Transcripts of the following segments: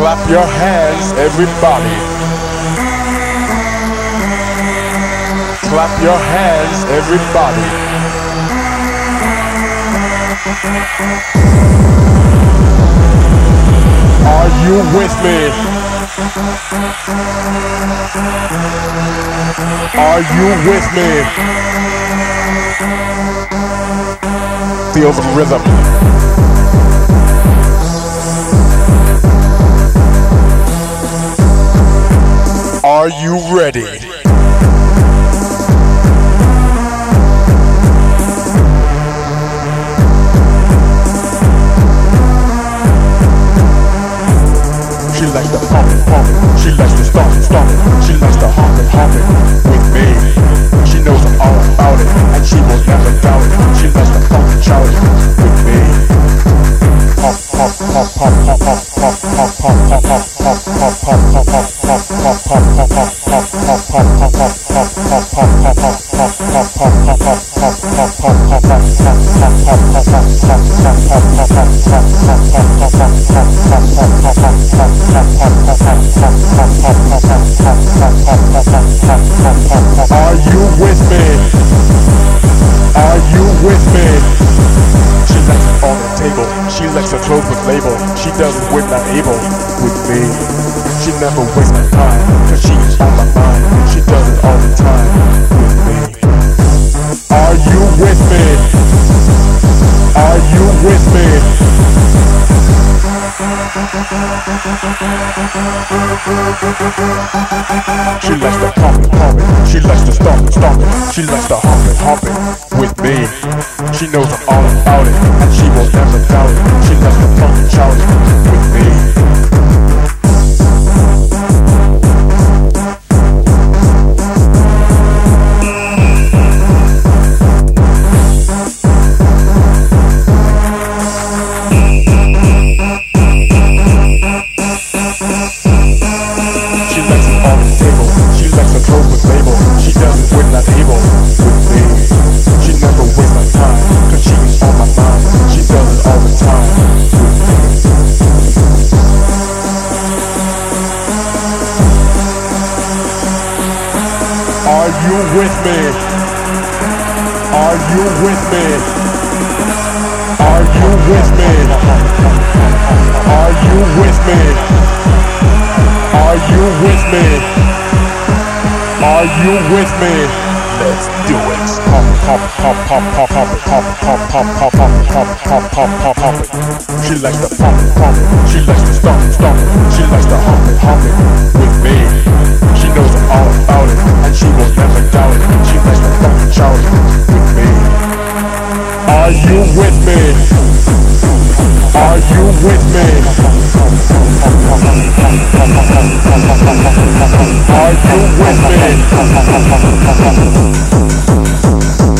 Clap your hands, everybody. Clap your hands, everybody. Are you with me? Are you with me? Feel the rhythm. Are you ready? She likes to pump it, pump it. She likes to stomp it, stomp it. She likes to hop it, hop it with me. She knows all about it, and she will never doubt it. She likes to pump and shout it with me. Pump, pump, pump, pump, pump, pump, never wastes my time, cause she's on my mind. She does it all the time with me. Are you with me? Are you with me? She likes to pump it, pump it. She likes to stomp it, stomp it. She likes to hump it, hump it with me. She knows I'm all about it, and she will never doubt it. She likes to pump and shout it Pump pump. She likes to stomp stomp. She likes to hump it, hump it with me. She knows all about it, and she will never doubt it. She likes to funk and shout it with me. Are you with me? Are you with me? Are you with me?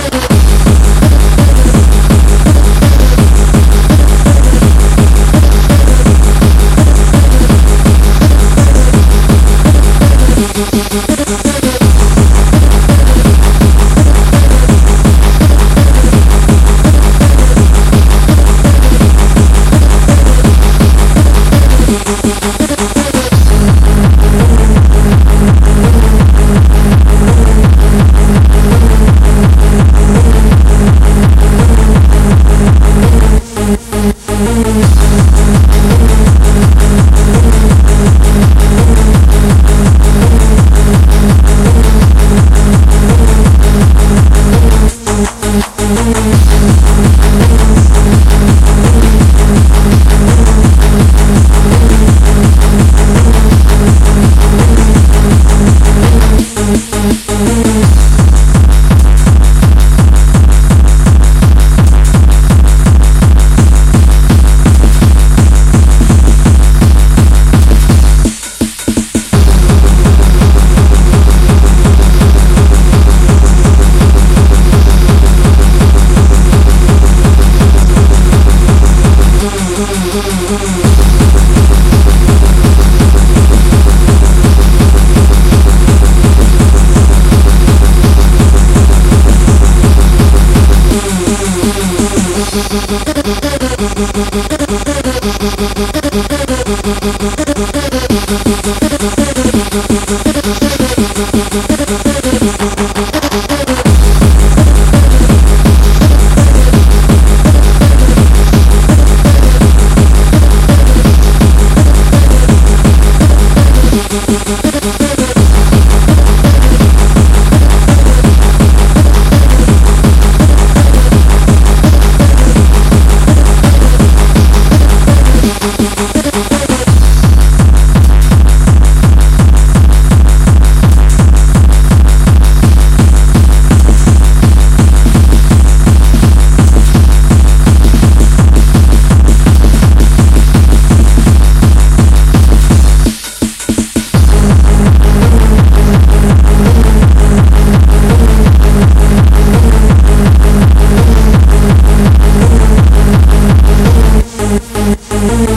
Thank you.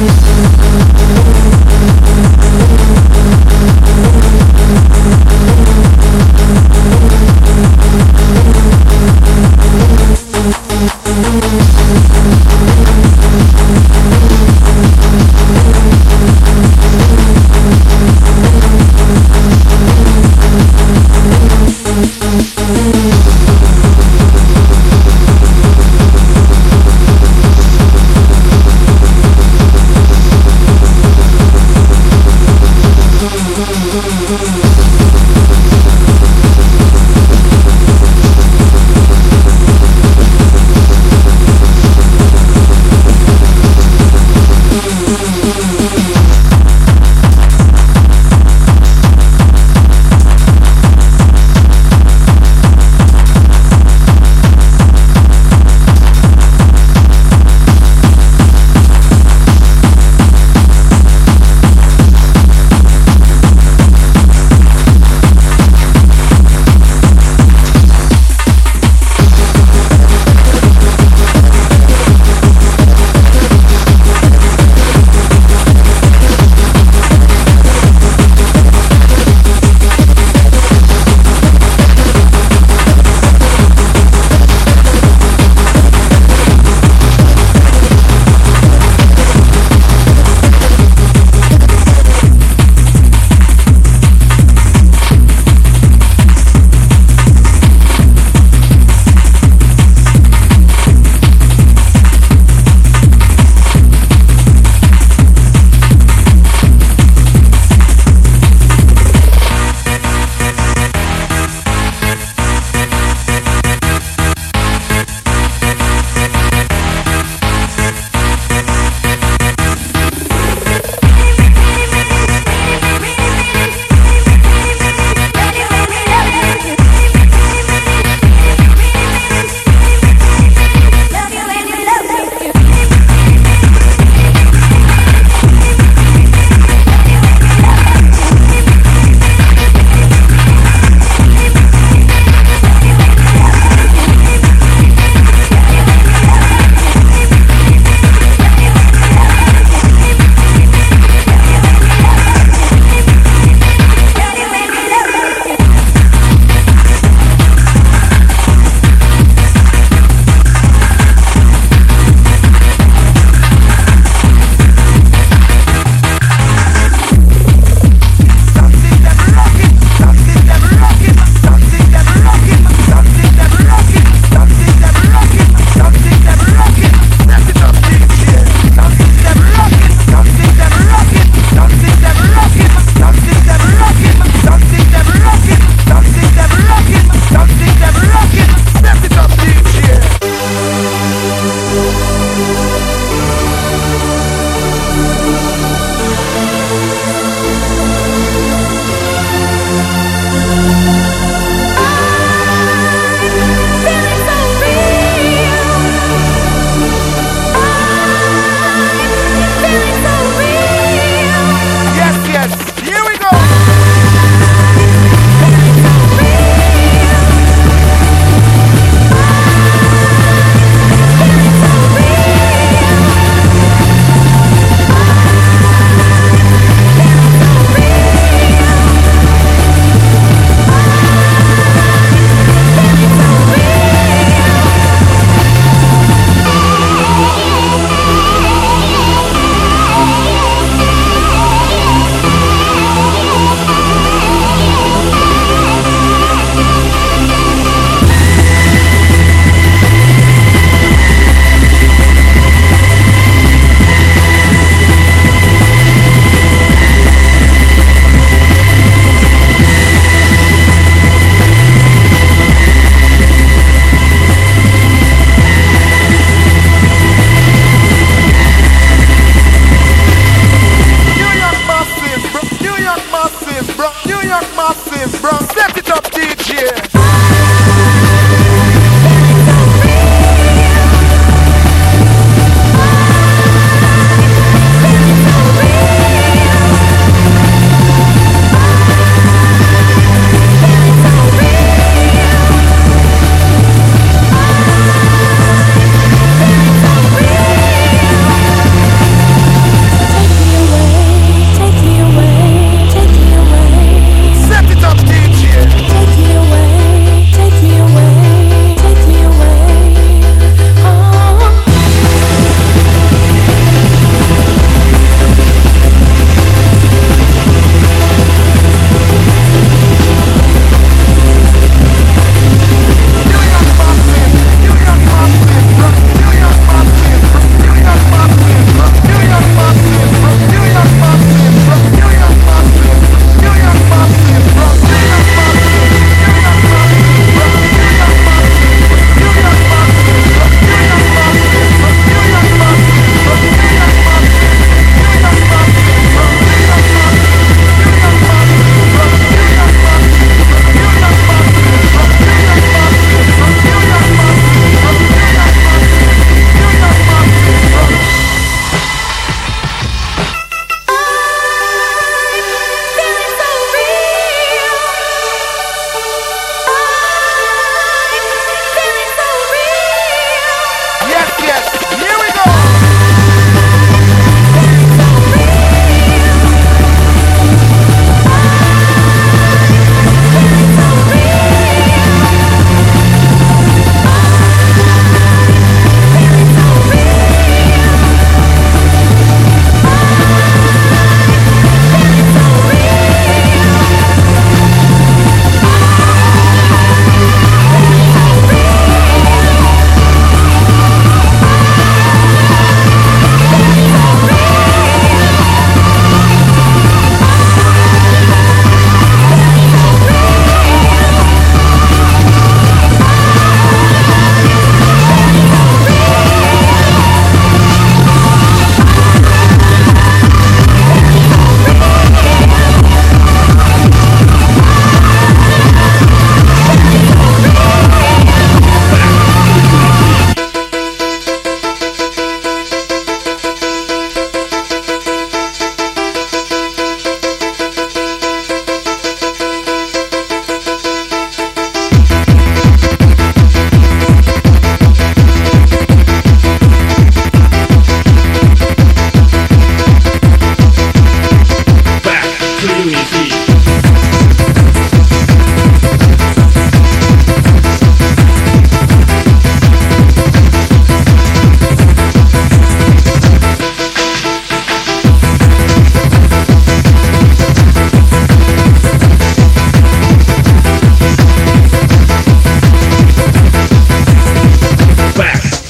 Thank you.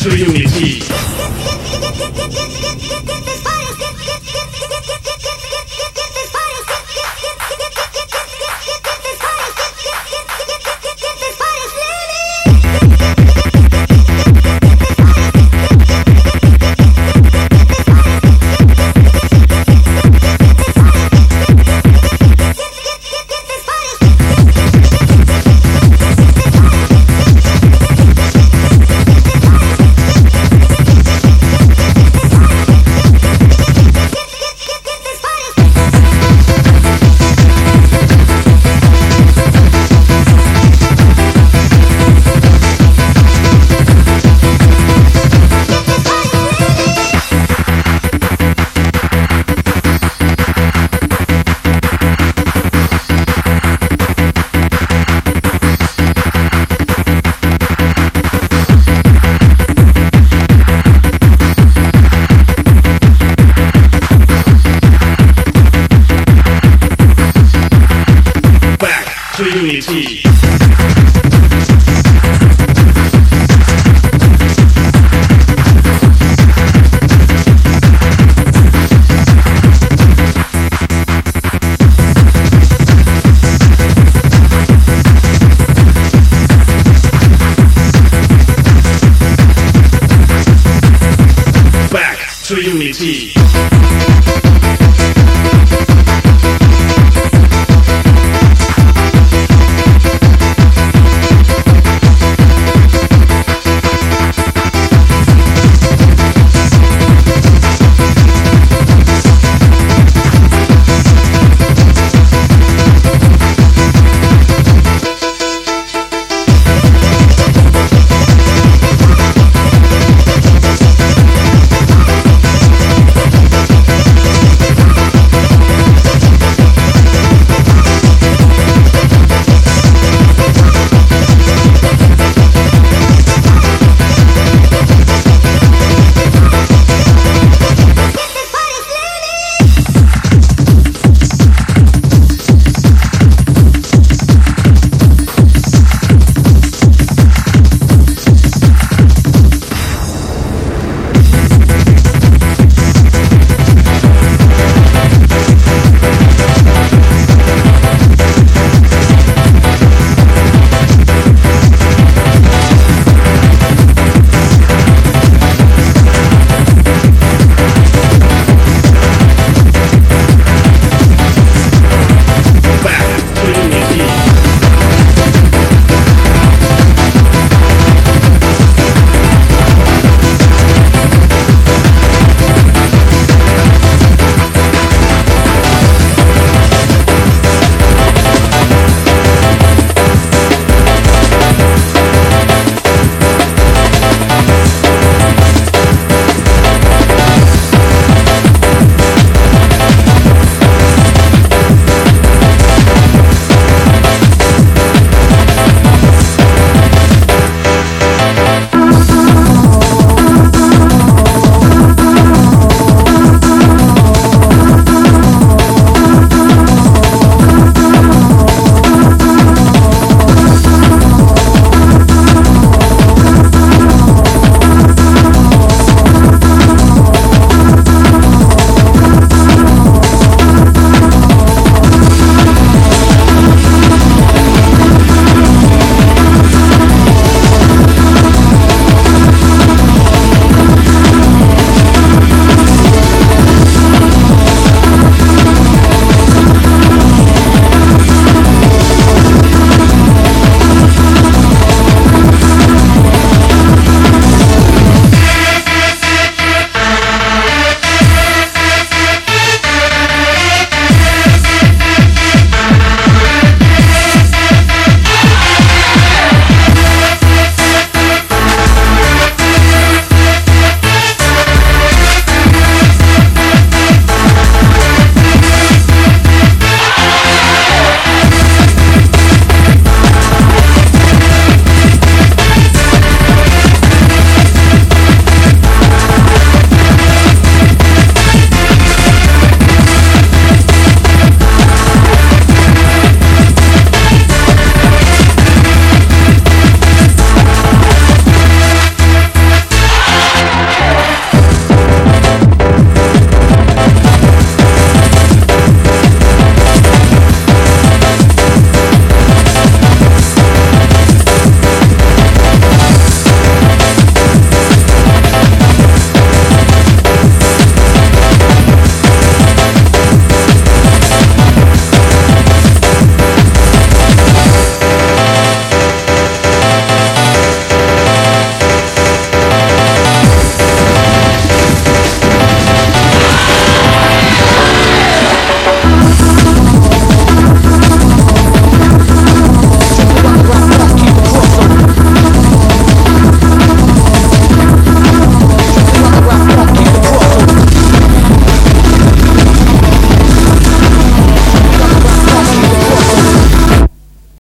to you. To